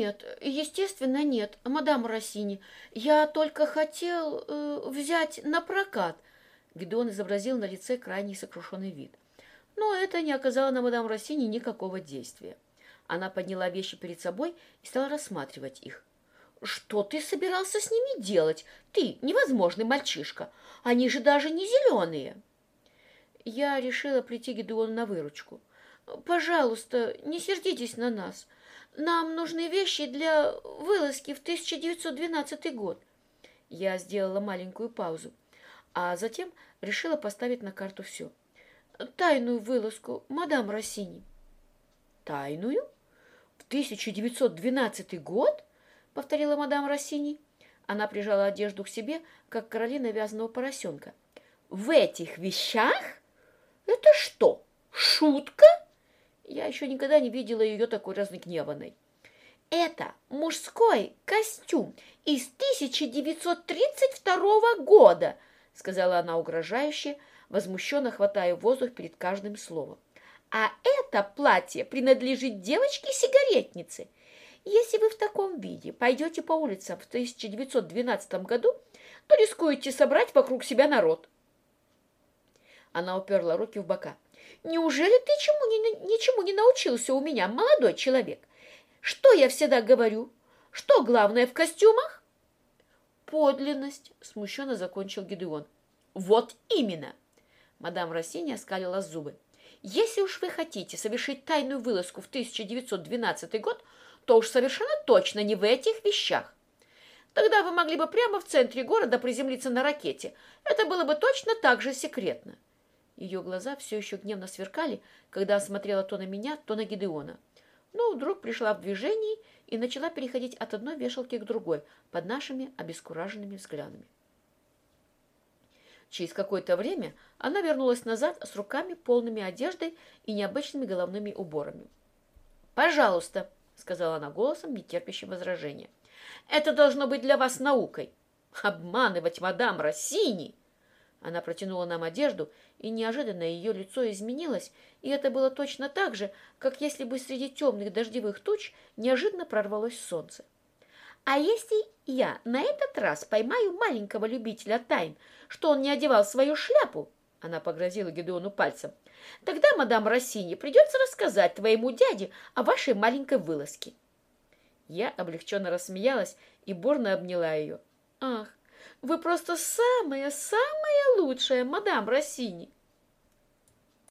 Нет, естественно, нет, мадам Россини. Я только хотел э, взять на прокат. Гедеон изобразил на лице крайне сокрушенный вид. Но это не оказало на мадам Россини никакого действия. Она подняла вещи перед собой и стала рассматривать их. «Что ты собирался с ними делать? Ты, невозможный мальчишка. Они же даже не зеленые!» Я решила прийти Гедеону на выручку. «Пожалуйста, не сердитесь на нас. Нам нужны вещи для вылазки в 1912 год». Я сделала маленькую паузу, а затем решила поставить на карту все. «Тайную вылазку, мадам Россини». «Тайную? В 1912 год?» — повторила мадам Россини. Она прижала одежду к себе, как Каролина вязаного поросенка. «В этих вещах? Это что, шутка?» Я еще никогда не видела ее такой разгневанной. «Это мужской костюм из 1932 года», — сказала она угрожающе, возмущенно хватая воздух перед каждым словом. «А это платье принадлежит девочке-сигаретнице. Если вы в таком виде пойдете по улицам в 1912 году, то рискуете собрать вокруг себя народ». Она уперла руки в бока. Неужели ты чему не, ничему не научился у меня, молодой человек? Что я всегда говорю? Что главное в костюмах? Подлинность, смущенно закончил Гедеон. Вот именно. Мадам Рассини оскалила зубы. Если уж вы хотите совершить тайную вылазку в 1912 год, то уж совершенно точно не в этих вещах. Тогда вы могли бы прямо в центре города приземлиться на ракете. Это было бы точно так же секретно. Ее глаза все еще гневно сверкали, когда осмотрела то на меня, то на Гидеона. Но вдруг пришла в движение и начала переходить от одной вешалки к другой под нашими обескураженными взглядами. Через какое-то время она вернулась назад с руками полными одеждой и необычными головными уборами. «Пожалуйста», — сказала она голосом, не терпящим возражения. «Это должно быть для вас наукой. Обманывать мадам Россини!» Она протянула нам одежду, и неожиданно ее лицо изменилось, и это было точно так же, как если бы среди темных дождевых туч неожиданно прорвалось солнце. А если я на этот раз поймаю маленького любителя тайн, что он не одевал свою шляпу, она погрозила Гедеону пальцем, тогда, мадам Россини, придется рассказать твоему дяде о вашей маленькой вылазке. Я облегченно рассмеялась и бурно обняла ее. Ах, вы просто самая-самая лучшая, мадам Россини.